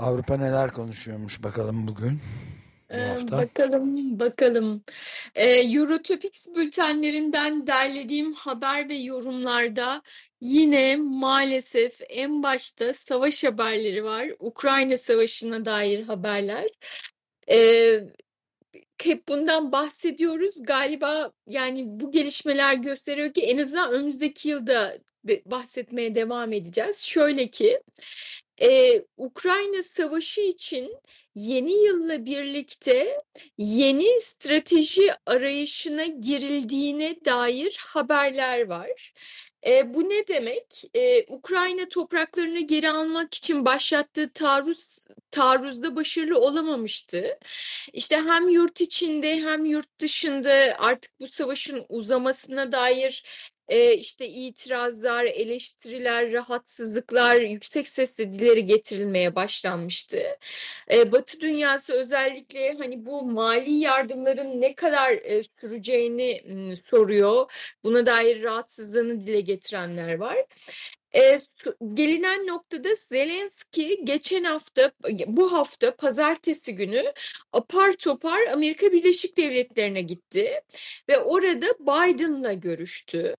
Avrupa neler konuşuyormuş bakalım bugün, bu Ee, hafta. bakalım, bakalım. Ee, Eurotopics bültenlerinden derlediğim haber ve yorumlarda yine maalesef en başta savaş haberleri var. Ukrayna Savaşı'na dair haberler. Ee, hep bundan bahsediyoruz. Galiba yani bu gelişmeler gösteriyor ki en azından önümüzdeki yılda de bahsetmeye devam edeceğiz. Şöyle ki e, Ukrayna Savaşı için yeni yılla birlikte yeni strateji arayışına girildiğine dair haberler var. E, bu ne demek? E, Ukrayna topraklarını geri almak için başlattığı taarruz taarruzda başarılı olamamıştı. İşte hem yurt içinde hem yurt dışında artık bu savaşın uzamasına dair e, işte itirazlar, eleştiriler, rahatsızlıklar yüksek sesle dileri getirilmeye başlanmıştı. Batı dünyası özellikle hani bu mali yardımların ne kadar süreceğini soruyor. Buna dair rahatsızlığını dile getirenler var. E, gelinen noktada Zelenski geçen hafta bu hafta pazartesi günü apar topar Amerika Birleşik Devletleri'ne gitti ve orada Biden'la görüştü.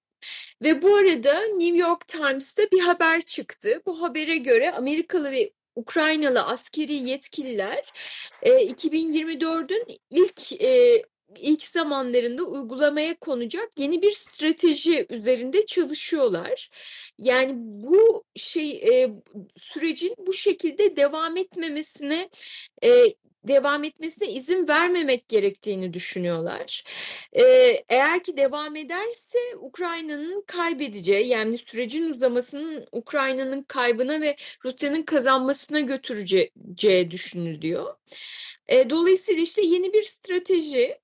Ve bu arada New York Times'ta bir haber çıktı. Bu habere göre Amerikalı ve Ukraynalı askeri yetkililer e, 2024'ün ilk e, ilk zamanlarında uygulamaya konacak yeni bir strateji üzerinde çalışıyorlar. Yani bu şey e, sürecin bu şekilde devam etmemesine e, devam etmesine izin vermemek gerektiğini düşünüyorlar. Ee, eğer ki devam ederse Ukrayna'nın kaybedeceği yani sürecin uzamasının Ukrayna'nın kaybına ve Rusya'nın kazanmasına götüreceği düşünülüyor. Ee, dolayısıyla işte yeni bir strateji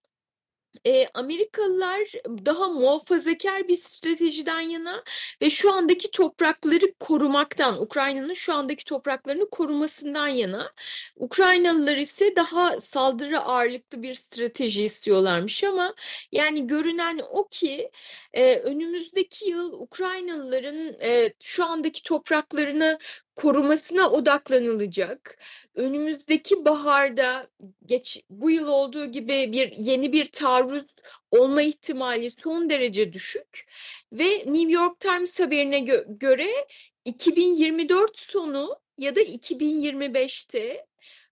e, Amerikalılar daha muhafazakar bir stratejiden yana ve şu andaki toprakları korumaktan, Ukrayna'nın şu andaki topraklarını korumasından yana, Ukraynalılar ise daha saldırı ağırlıklı bir strateji istiyorlarmış ama yani görünen o ki e, önümüzdeki yıl Ukraynalıların e, şu andaki topraklarını korumasına odaklanılacak. Önümüzdeki baharda geç bu yıl olduğu gibi bir yeni bir taarruz olma ihtimali son derece düşük ve New York Times haberine gö- göre 2024 sonu ya da 2025'te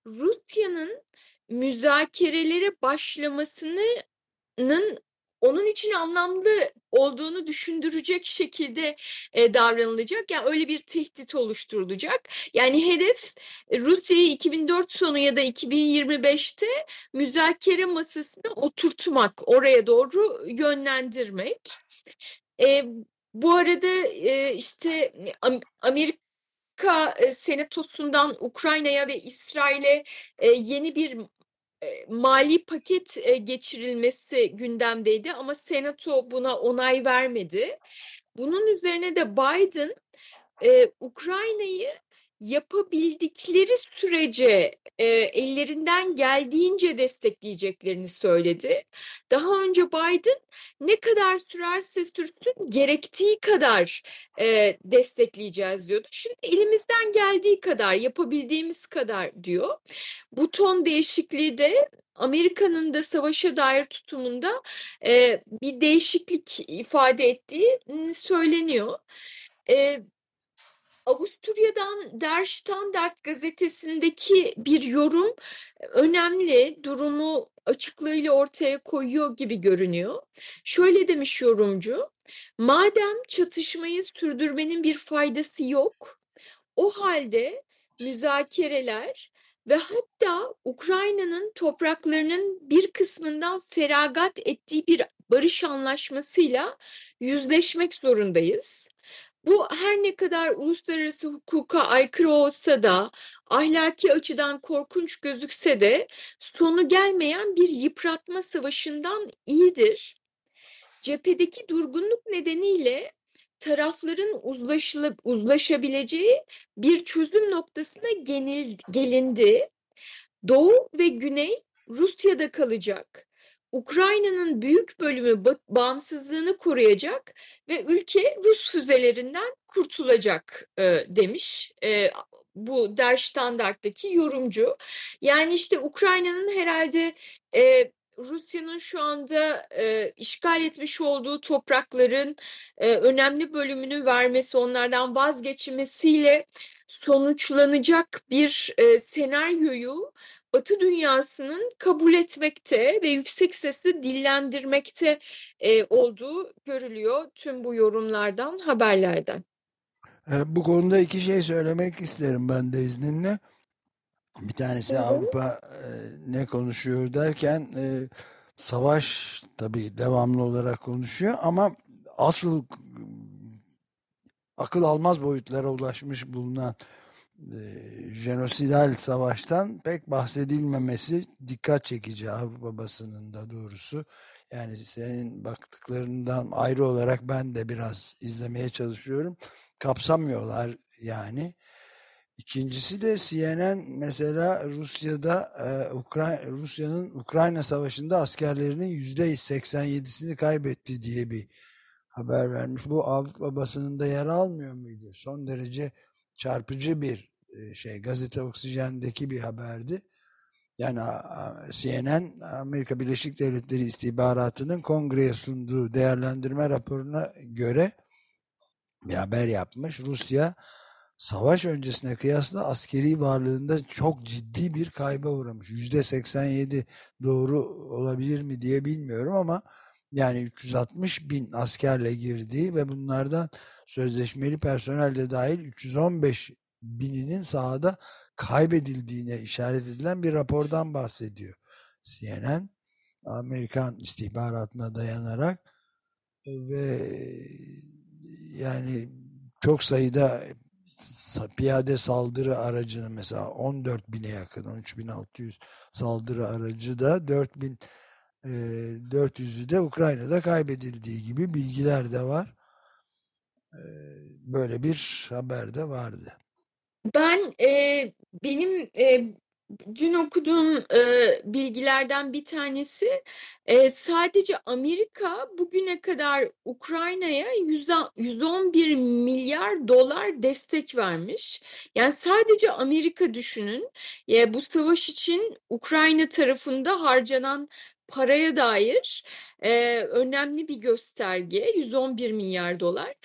Rusya'nın müzakerelere başlamasının onun için anlamlı olduğunu düşündürecek şekilde e, davranılacak. Yani öyle bir tehdit oluşturulacak. Yani hedef e, Rusya'yı 2004 sonu ya da 2025'te müzakere masasına oturtmak, oraya doğru yönlendirmek. E, bu arada e, işte Am- Amerika e, Senatosu'ndan Ukrayna'ya ve İsrail'e e, yeni bir mali paket geçirilmesi gündemdeydi ama Senato buna onay vermedi. Bunun üzerine de Biden e, Ukrayna'yı yapabildikleri sürece e, ellerinden geldiğince destekleyeceklerini söyledi. Daha önce Biden ne kadar sürerse sürsün gerektiği kadar e, destekleyeceğiz diyordu. Şimdi elimizden geldiği kadar yapabildiğimiz kadar diyor. Bu ton değişikliği de Amerika'nın da savaşa dair tutumunda e, bir değişiklik ifade ettiği m, söyleniyor. E, Avusturya'dan Der Standard gazetesindeki bir yorum önemli, durumu açıklığıyla ortaya koyuyor gibi görünüyor. Şöyle demiş yorumcu, madem çatışmayı sürdürmenin bir faydası yok, o halde müzakereler ve hatta Ukrayna'nın topraklarının bir kısmından feragat ettiği bir barış anlaşmasıyla yüzleşmek zorundayız. Bu her ne kadar uluslararası hukuka aykırı olsa da ahlaki açıdan korkunç gözükse de sonu gelmeyen bir yıpratma savaşından iyidir. Cephedeki durgunluk nedeniyle tarafların uzlaşılıp uzlaşabileceği bir çözüm noktasına gelindi. Doğu ve Güney Rusya'da kalacak. Ukrayna'nın büyük bölümü bağımsızlığını koruyacak ve ülke Rus füzelerinden kurtulacak e, demiş e, bu Der Standart'taki yorumcu. Yani işte Ukrayna'nın herhalde e, Rusya'nın şu anda e, işgal etmiş olduğu toprakların e, önemli bölümünü vermesi, onlardan vazgeçmesiyle sonuçlanacak bir e, senaryoyu Batı dünyasının kabul etmekte ve yüksek sesle dillendirmekte e, olduğu görülüyor tüm bu yorumlardan, haberlerden. E, bu konuda iki şey söylemek isterim ben de izninle. Bir tanesi Hı -hı. Avrupa e, ne konuşuyor derken e, savaş tabii devamlı olarak konuşuyor ama asıl akıl almaz boyutlara ulaşmış bulunan jenosidal savaştan pek bahsedilmemesi dikkat çekici Avrupa basınında doğrusu. Yani senin baktıklarından ayrı olarak ben de biraz izlemeye çalışıyorum. Kapsamıyorlar yani. İkincisi de CNN mesela Rusya'da e, Ukra Rusya'nın Ukrayna Savaşı'nda askerlerinin yüzde 87'sini kaybetti diye bir haber vermiş. Bu Avrupa basınında yer almıyor muydu? Son derece çarpıcı bir e, şey. Gazete Oksijen'deki bir haberdi. Yani CNN Amerika Birleşik Devletleri istihbaratının kongreye sunduğu değerlendirme raporuna göre bir haber yapmış. Rusya savaş öncesine kıyasla askeri varlığında çok ciddi bir kayba uğramış. Yüzde 87 doğru olabilir mi diye bilmiyorum ama yani 360 bin askerle girdiği ve bunlardan sözleşmeli personel de dahil 315 bininin sahada kaybedildiğine işaret edilen bir rapordan bahsediyor. CNN Amerikan istihbaratına dayanarak ve yani çok sayıda piyade saldırı aracını mesela 14 bine yakın 13.600 saldırı aracı da 4000 e, 400'ü de Ukrayna'da kaybedildiği gibi bilgiler de var. E, böyle bir haber de vardı. Ben e, benim e, dün okuduğum e, bilgilerden bir tanesi e, sadece Amerika bugüne kadar Ukrayna'ya 111 milyar dolar destek vermiş. Yani sadece Amerika düşünün e, bu savaş için Ukrayna tarafında harcanan paraya dair e, önemli bir gösterge 111 milyar dolar.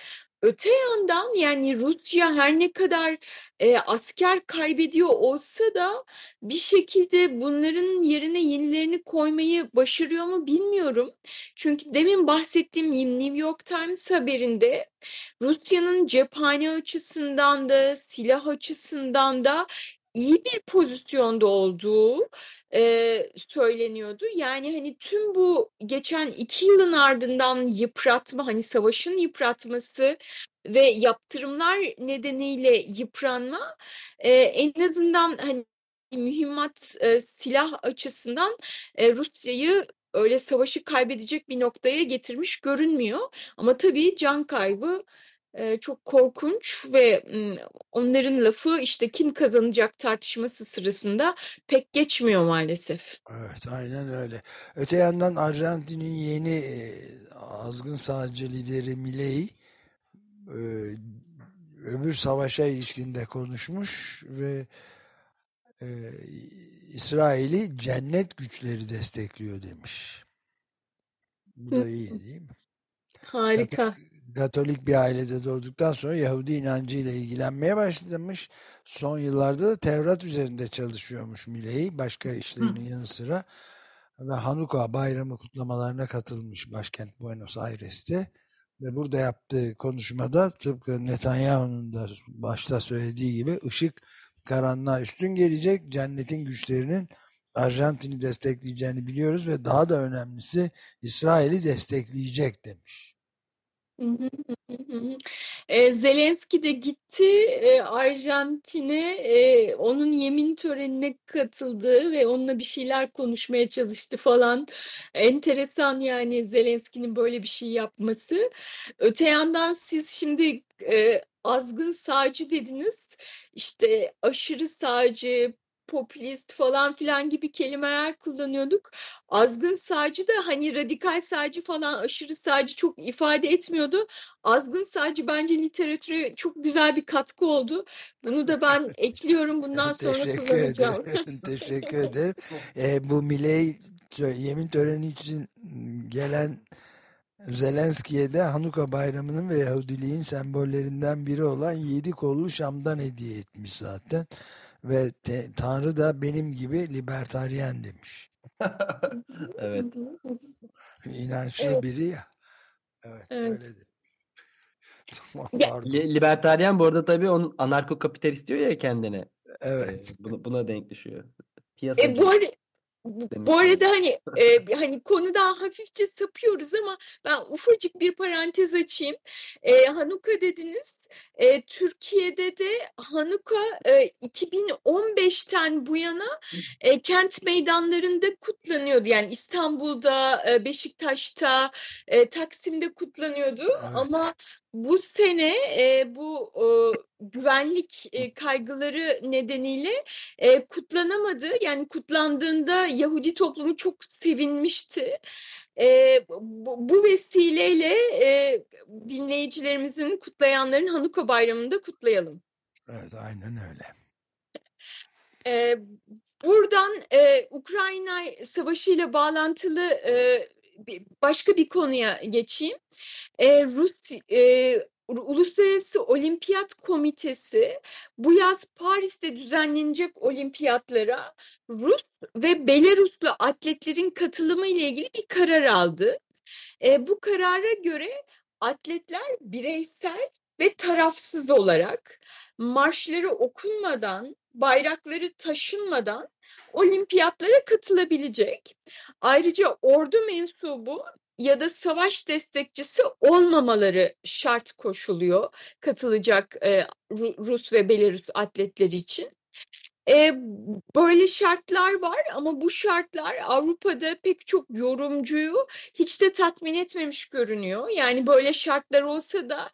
Öte yandan yani Rusya her ne kadar e, asker kaybediyor olsa da bir şekilde bunların yerine yenilerini koymayı başarıyor mu bilmiyorum. Çünkü demin bahsettiğim New York Times haberinde Rusya'nın cephane açısından da silah açısından da iyi bir pozisyonda olduğu e, söyleniyordu. Yani hani tüm bu geçen iki yılın ardından yıpratma hani savaşın yıpratması ve yaptırımlar nedeniyle yıpranma e, en azından hani mühimmat e, silah açısından e, Rusya'yı öyle savaşı kaybedecek bir noktaya getirmiş görünmüyor. Ama tabii can kaybı çok korkunç ve onların lafı işte kim kazanacak tartışması sırasında pek geçmiyor maalesef. Evet aynen öyle. Öte yandan Arjantin'in yeni azgın sağcı lideri Milei öbür savaşa ilişkinde konuşmuş ve İsrail'i cennet güçleri destekliyor demiş. Bu da iyi değil mi? Harika. Tabii, Katolik bir ailede doğduktan sonra Yahudi inancıyla ilgilenmeye başlamış. Son yıllarda da Tevrat üzerinde çalışıyormuş Miley. Başka işlerinin yanı sıra. Ve Hanuka bayramı kutlamalarına katılmış başkent Buenos Aires'te. Ve burada yaptığı konuşmada tıpkı Netanyahu'nun da başta söylediği gibi ışık karanlığa üstün gelecek. Cennetin güçlerinin Arjantin'i destekleyeceğini biliyoruz ve daha da önemlisi İsrail'i destekleyecek demiş. E, Zelenski de gitti e, Arjantin'e e, onun yemin törenine katıldı ve onunla bir şeyler konuşmaya çalıştı falan. Enteresan yani Zelenski'nin böyle bir şey yapması. Öte yandan siz şimdi e, azgın sağcı dediniz. İşte aşırı sağcı, popülist falan filan gibi kelimeler kullanıyorduk. Azgın sağcı da hani radikal sağcı falan aşırı sağcı çok ifade etmiyordu. Azgın sağcı bence literatüre çok güzel bir katkı oldu. Bunu da ben ekliyorum bundan sonra Teşekkür kullanacağım. ederim. Teşekkür ederim. E, bu Miley yemin töreni için gelen Zelenski'ye de Hanuka bayramının ve Yahudiliğin sembollerinden biri olan yedi kollu Şam'dan hediye etmiş zaten. Ve te, Tanrı da benim gibi libertaryen demiş. evet. İnançlı Evet. biri ya. Evet, Evet. öyledir. Tamam. Li- Libertaryen bu arada tabii onun anarko kapitalist diyor ya kendine. Evet. Ee, Buna, buna denk düşüyor. E, Piyasacı bu, ara- bu demek bu arada hani e, hani konudan hafifçe sapıyoruz ama ben ufacık bir parantez açayım. E, Hanuka dediniz. E, Türkiye'de de Hanuka e, 2015'ten bu yana e, kent meydanlarında kutlanıyordu. Yani İstanbul'da, e, Beşiktaş'ta, e, Taksim'de kutlanıyordu. Evet. Ama bu sene e, bu e, güvenlik e, kaygıları nedeniyle e, kutlanamadı. Yani kutlandığında Yahudi toplumu çok sevinmişti. E, bu, bu vesileyle e, dinleyicilerimizin kutlayanların Hanuka Bayramı'nı da kutlayalım. Evet, aynen öyle. E, buradan e, Ukrayna Savaşı ile bağlantılı e, başka bir konuya geçeyim. E, Rus e, Uluslararası Olimpiyat Komitesi bu yaz Paris'te düzenlenecek olimpiyatlara Rus ve Belaruslu atletlerin katılımı ile ilgili bir karar aldı. E, bu karara göre atletler bireysel ve tarafsız olarak marşları okunmadan, bayrakları taşınmadan olimpiyatlara katılabilecek. Ayrıca ordu mensubu ya da savaş destekçisi olmamaları şart koşuluyor katılacak e, Ru- Rus ve Belarus atletleri için. E, böyle şartlar var ama bu şartlar Avrupa'da pek çok yorumcuyu hiç de tatmin etmemiş görünüyor. Yani böyle şartlar olsa da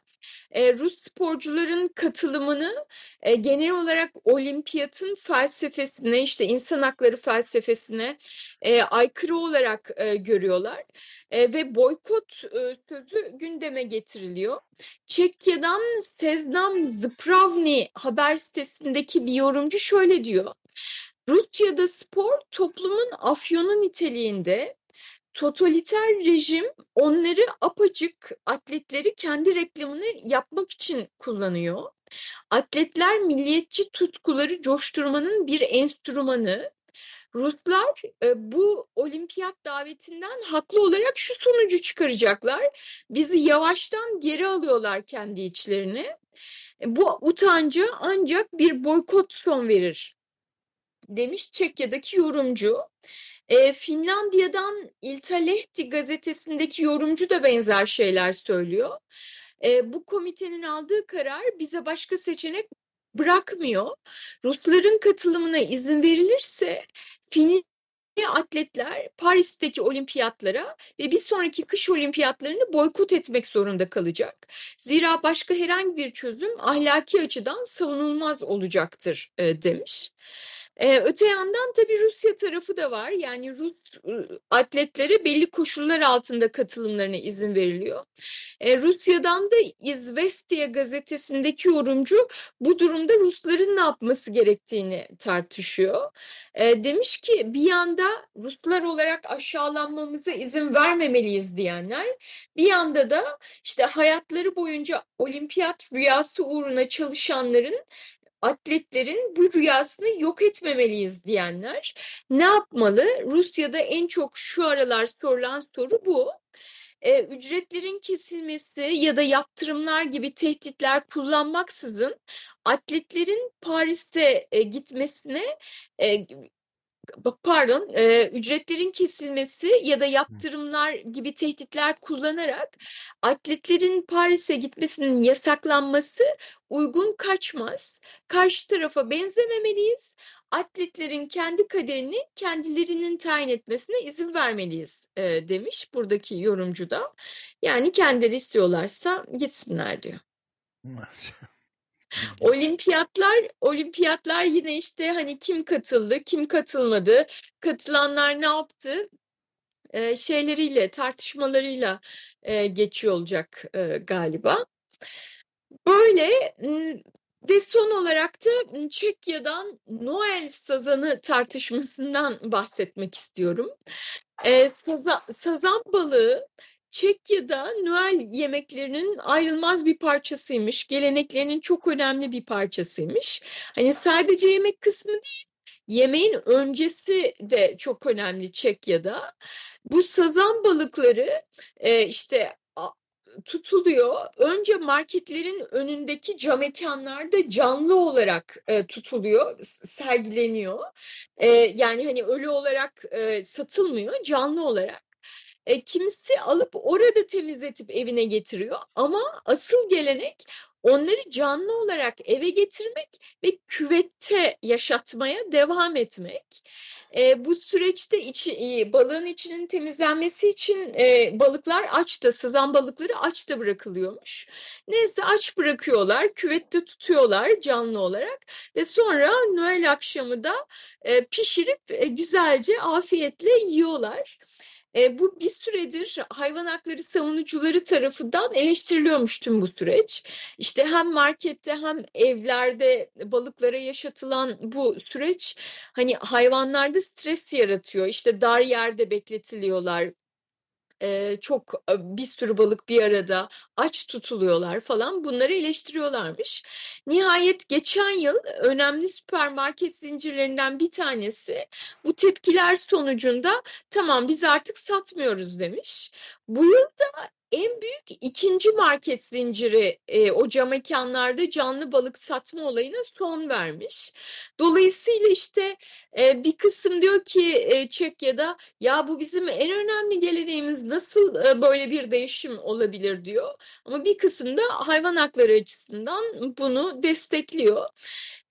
e, Rus sporcuların katılımını e, genel olarak olimpiyatın felsefesine işte insan hakları felsefesine e, aykırı olarak e, görüyorlar E, ve boykot e, sözü gündeme getiriliyor. Çekya'dan Seznam Zpravni haber sitesindeki bir yorumcu şöyle diyor. Rusya'da spor toplumun afyonu niteliğinde totaliter rejim onları apacık atletleri kendi reklamını yapmak için kullanıyor. Atletler milliyetçi tutkuları coşturmanın bir enstrümanı. Ruslar e, bu olimpiyat davetinden haklı olarak şu sonucu çıkaracaklar. Bizi yavaştan geri alıyorlar kendi içlerine. E, Bu utanca ancak bir boykot son verir demiş Çekya'daki yorumcu. E, Finlandiya'dan Iltalehti gazetesindeki yorumcu da benzer şeyler söylüyor. E, bu komitenin aldığı karar bize başka seçenek bırakmıyor. Rusların katılımına izin verilirse Finli atletler Paris'teki olimpiyatlara ve bir sonraki kış olimpiyatlarını boykot etmek zorunda kalacak. Zira başka herhangi bir çözüm ahlaki açıdan savunulmaz olacaktır e, demiş. Ee, öte yandan tabii Rusya tarafı da var. Yani Rus atletlere belli koşullar altında katılımlarına izin veriliyor. Ee, Rusya'dan da İzvestiya gazetesindeki yorumcu bu durumda Rusların ne yapması gerektiğini tartışıyor. Ee, demiş ki bir yanda Ruslar olarak aşağılanmamıza izin vermemeliyiz diyenler, bir yanda da işte hayatları boyunca olimpiyat rüyası uğruna çalışanların atletlerin bu rüyasını yok etmemeliyiz diyenler ne yapmalı? Rusya'da en çok şu aralar sorulan soru bu. Ee, ücretlerin kesilmesi ya da yaptırımlar gibi tehditler kullanmaksızın atletlerin Paris'e e, gitmesine e, pardon e, ücretlerin kesilmesi ya da yaptırımlar gibi tehditler kullanarak atletlerin Paris'e gitmesinin yasaklanması uygun kaçmaz. Karşı tarafa benzememeliyiz. Atletlerin kendi kaderini kendilerinin tayin etmesine izin vermeliyiz e, demiş buradaki yorumcu da. Yani kendileri istiyorlarsa gitsinler diyor. Olimpiyatlar, olimpiyatlar yine işte hani kim katıldı, kim katılmadı, katılanlar ne yaptı e, şeyleriyle, tartışmalarıyla e, geçiyor olacak e, galiba. Böyle ve son olarak da Çekya'dan Noel sazanı tartışmasından bahsetmek istiyorum. E, saza, sazan balığı Çekya'da Noel yemeklerinin ayrılmaz bir parçasıymış. Geleneklerinin çok önemli bir parçasıymış. Hani sadece yemek kısmı değil, yemeğin öncesi de çok önemli Çekya'da. Bu sazan balıkları e, işte tutuluyor. Önce marketlerin önündeki cam mekanlarda canlı olarak e, tutuluyor, sergileniyor. E, yani hani ölü olarak e, satılmıyor, canlı olarak e, kimisi alıp orada temizletip evine getiriyor ama asıl gelenek onları canlı olarak eve getirmek ve küvette yaşatmaya devam etmek. E, bu süreçte içi, e, balığın içinin temizlenmesi için e, balıklar açta, sızan balıkları açta bırakılıyormuş. Neyse aç bırakıyorlar, küvette tutuyorlar canlı olarak ve sonra Noel akşamı da e, pişirip e, güzelce afiyetle yiyorlar. E, bu bir süredir hayvan hakları savunucuları tarafından eleştiriliyormuş tüm bu süreç. İşte hem markette hem evlerde balıklara yaşatılan bu süreç hani hayvanlarda stres yaratıyor. İşte dar yerde bekletiliyorlar e, çok bir sürü balık bir arada aç tutuluyorlar falan bunları eleştiriyorlarmış. Nihayet geçen yıl önemli süpermarket zincirlerinden bir tanesi bu tepkiler sonucunda tamam biz artık satmıyoruz demiş. Bu yıl da en büyük ikinci market zinciri e, o cam mekanlarda canlı balık satma olayına son vermiş. Dolayısıyla işte e, bir kısım diyor ki e, Çekya'da ya bu bizim en önemli geleneğimiz nasıl e, böyle bir değişim olabilir diyor. Ama bir kısım da hayvan hakları açısından bunu destekliyor.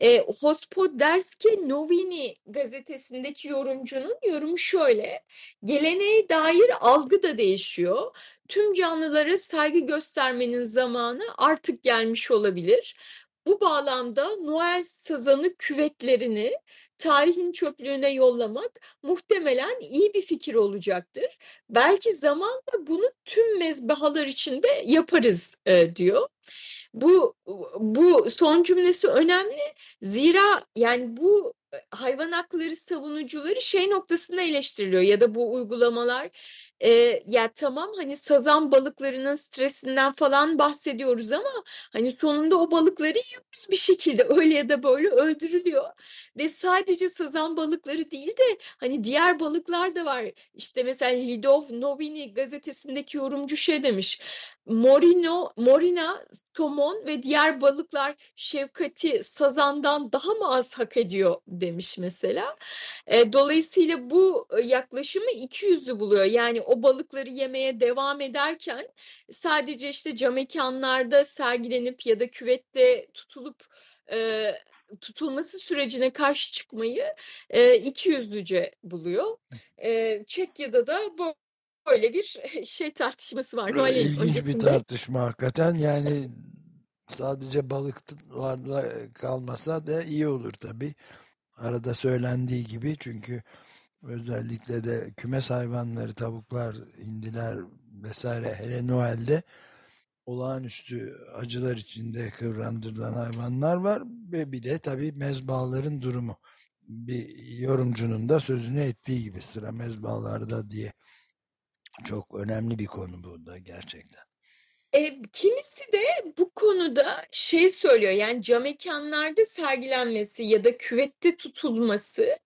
E, Hospoderski Novini gazetesindeki yorumcunun yorumu şöyle. Geleneğe dair algı da değişiyor tüm canlılara saygı göstermenin zamanı artık gelmiş olabilir. Bu bağlamda Noel sazanı küvetlerini tarihin çöplüğüne yollamak muhtemelen iyi bir fikir olacaktır. Belki zamanla bunu tüm mezbahalar içinde yaparız e, diyor. Bu bu son cümlesi önemli. Zira yani bu hayvan hakları savunucuları şey noktasında eleştiriliyor ya da bu uygulamalar e, ya tamam hani sazan balıklarının stresinden falan bahsediyoruz ama hani sonunda o balıkları yiyoruz bir şekilde öyle ya da böyle öldürülüyor ve sadece sazan balıkları değil de hani diğer balıklar da var işte mesela Lidov Novini gazetesindeki yorumcu şey demiş Morino, Morina, somon ve diğer balıklar şefkati sazandan daha mı az hak ediyor demiş mesela. E, dolayısıyla bu yaklaşımı iki yüzlü buluyor. Yani o balıkları yemeye devam ederken sadece işte cam mekanlarda sergilenip ya da küvette tutulup e, tutulması sürecine karşı çıkmayı e, iki yüzlüce buluyor. E, Çekya'da da bu böyle bir şey tartışması var. Noel İlginç bir tartışma hakikaten yani sadece balıklarla kalmasa da iyi olur tabii. arada söylendiği gibi çünkü özellikle de kümes hayvanları, tavuklar, hindiler vesaire hele Noel'de olağanüstü acılar içinde kıvrandırılan hayvanlar var ve bir de tabii mezbahaların durumu. Bir yorumcunun da sözünü ettiği gibi sıra mezbahalarda diye çok önemli bir konu bu da gerçekten. E, kimisi de bu konuda şey söylüyor yani cam mekanlarda sergilenmesi ya da küvette tutulması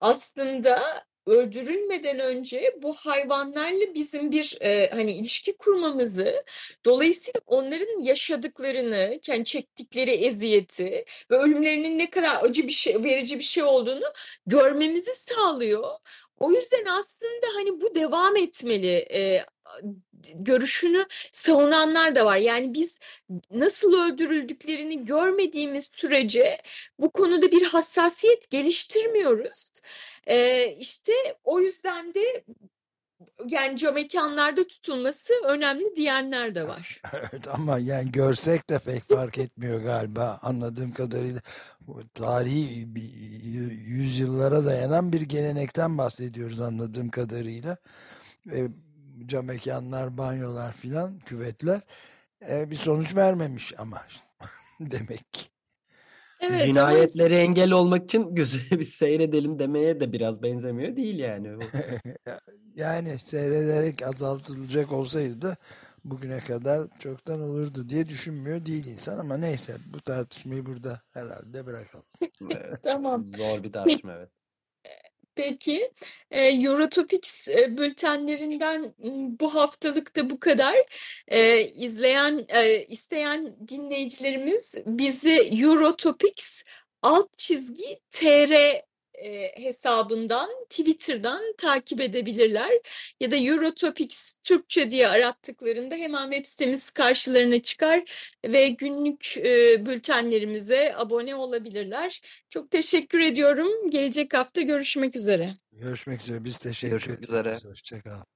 aslında öldürülmeden önce bu hayvanlarla bizim bir e, hani ilişki kurmamızı dolayısıyla onların yaşadıklarını yani çektikleri eziyeti ve ölümlerinin ne kadar acı bir şey verici bir şey olduğunu görmemizi sağlıyor. O yüzden aslında hani bu devam etmeli e, görüşünü savunanlar da var. Yani biz nasıl öldürüldüklerini görmediğimiz sürece bu konuda bir hassasiyet geliştirmiyoruz. E, işte o yüzden de yani cam mekanlarda tutulması önemli diyenler de var. Evet ama yani görsek de pek fark etmiyor galiba anladığım kadarıyla. Tarihi bir yüzyıllara dayanan bir gelenekten bahsediyoruz anladığım kadarıyla. Cam mekanlar, banyolar filan, küvetler e, bir sonuç vermemiş ama demek ki. Evet, ama Cinayetleri engel olmak için gözü bir seyredelim demeye de biraz benzemiyor değil yani. Yani seyrederek azaltılacak olsaydı da bugüne kadar çoktan olurdu diye düşünmüyor değil insan ama neyse bu tartışmayı burada herhalde bırakalım. Evet, Tamam. Zor bir tartışma evet. Peki, e, Eurotopics e, bültenlerinden bu haftalık da bu kadar. E, izleyen, e, isteyen dinleyicilerimiz bizi Eurotopics alt çizgi tr e, hesabından, Twitter'dan takip edebilirler. Ya da Eurotopics Türkçe diye arattıklarında hemen web sitemiz karşılarına çıkar ve günlük e, bültenlerimize abone olabilirler. Çok teşekkür ediyorum. Gelecek hafta görüşmek üzere. Görüşmek üzere biz teşekkür Görüşmek üzere. ederiz. Hoşçakalın.